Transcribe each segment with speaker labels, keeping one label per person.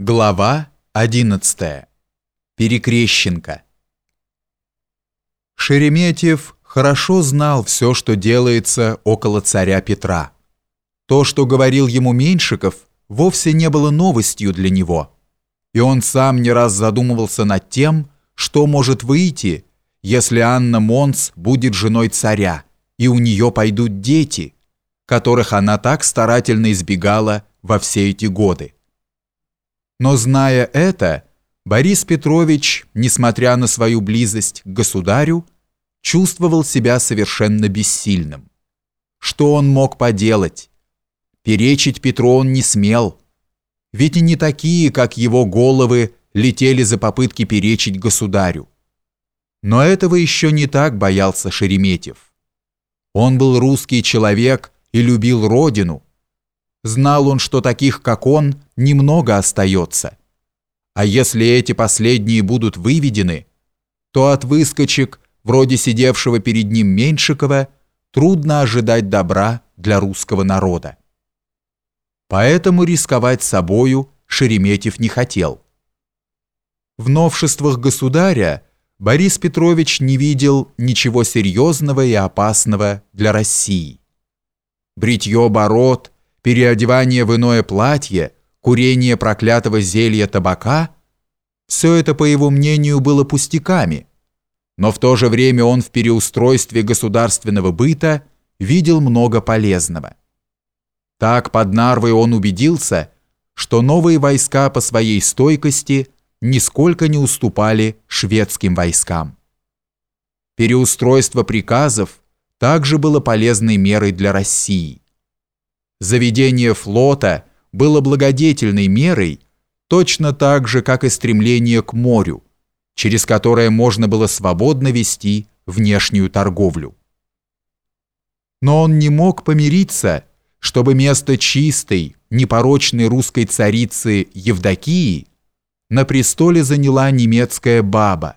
Speaker 1: Глава 11. Перекрещенка. Шереметьев хорошо знал все, что делается около царя Петра. То, что говорил ему Меньшиков, вовсе не было новостью для него. И он сам не раз задумывался над тем, что может выйти, если Анна Монс будет женой царя, и у нее пойдут дети, которых она так старательно избегала во все эти годы. Но зная это, Борис Петрович, несмотря на свою близость к государю, чувствовал себя совершенно бессильным. Что он мог поделать? Перечить Петру он не смел. Ведь и не такие, как его головы, летели за попытки перечить государю. Но этого еще не так боялся Шереметьев. Он был русский человек и любил родину, Знал он, что таких, как он, немного остается. А если эти последние будут выведены, то от выскочек, вроде сидевшего перед ним Меньшикова, трудно ожидать добра для русского народа. Поэтому рисковать собою Шереметьев не хотел. В новшествах государя Борис Петрович не видел ничего серьезного и опасного для России. Бритье бород – переодевание в иное платье, курение проклятого зелья табака – все это, по его мнению, было пустяками, но в то же время он в переустройстве государственного быта видел много полезного. Так под Нарвой он убедился, что новые войска по своей стойкости нисколько не уступали шведским войскам. Переустройство приказов также было полезной мерой для России – Заведение флота было благодетельной мерой, точно так же, как и стремление к морю, через которое можно было свободно вести внешнюю торговлю. Но он не мог помириться, чтобы место чистой, непорочной русской царицы Евдокии на престоле заняла немецкая баба,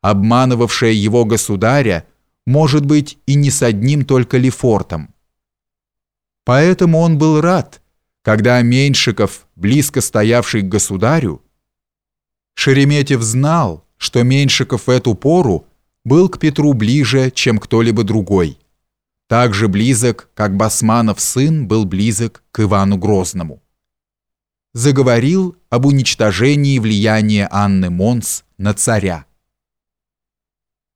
Speaker 1: обманывавшая его государя, может быть, и не с одним только Лефортом. Поэтому он был рад, когда Меньшиков, близко стоявший к государю, Шереметьев знал, что Меньшиков в эту пору был к Петру ближе, чем кто-либо другой. Так же близок, как Басманов сын был близок к Ивану Грозному. Заговорил об уничтожении влияния Анны Монс на царя.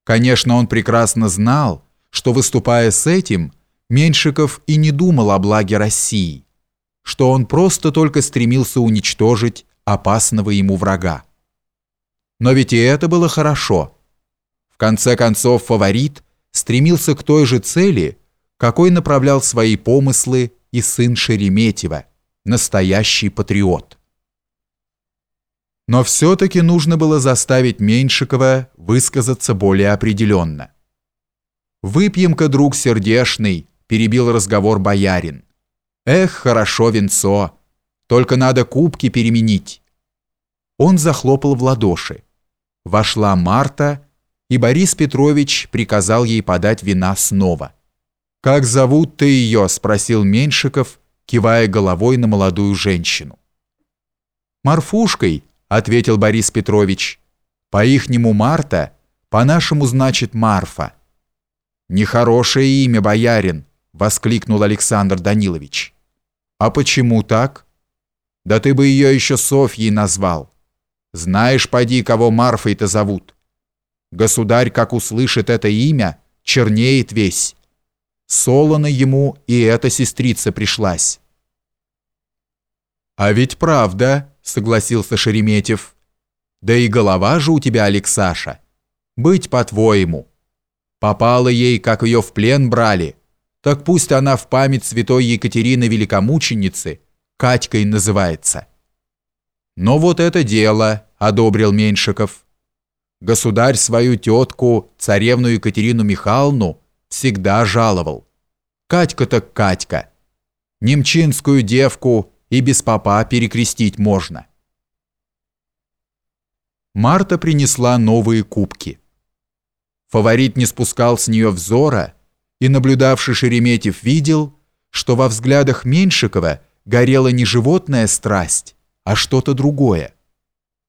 Speaker 1: Конечно, он прекрасно знал, что выступая с этим – Меньшиков и не думал о благе России, что он просто только стремился уничтожить опасного ему врага. Но ведь и это было хорошо. В конце концов фаворит стремился к той же цели, какой направлял свои помыслы и сын Шереметьева, настоящий патриот. Но все-таки нужно было заставить Меньшикова высказаться более определенно. «Выпьем-ка, друг сердешный, перебил разговор боярин. Эх, хорошо венцо. Только надо кубки переменить. Он захлопал в ладоши. Вошла Марта, и Борис Петрович приказал ей подать вина снова. «Как зовут ты ее?» – спросил Меньшиков, кивая головой на молодую женщину. «Марфушкой», – ответил Борис Петрович. «По-ихнему Марта, по-нашему значит Марфа». «Нехорошее имя, боярин», воскликнул Александр Данилович. А почему так? Да ты бы ее еще Софьей назвал. Знаешь, поди, кого Марфой-то зовут. Государь, как услышит это имя, чернеет весь. Солоно ему и эта сестрица пришлась. А ведь правда, согласился Шереметьев. Да и голова же у тебя, Алексаша. Быть по-твоему. Попала ей, как ее в плен брали, так пусть она в память святой Екатерины Великомученицы Катькой называется. Но вот это дело, одобрил Меньшиков. Государь свою тетку, царевну Екатерину Михайловну, всегда жаловал. Катька так Катька. Немчинскую девку и без попа перекрестить можно. Марта принесла новые кубки. Фаворит не спускал с нее взора, и наблюдавший Шереметьев видел, что во взглядах Меньшикова горела не животная страсть, а что-то другое.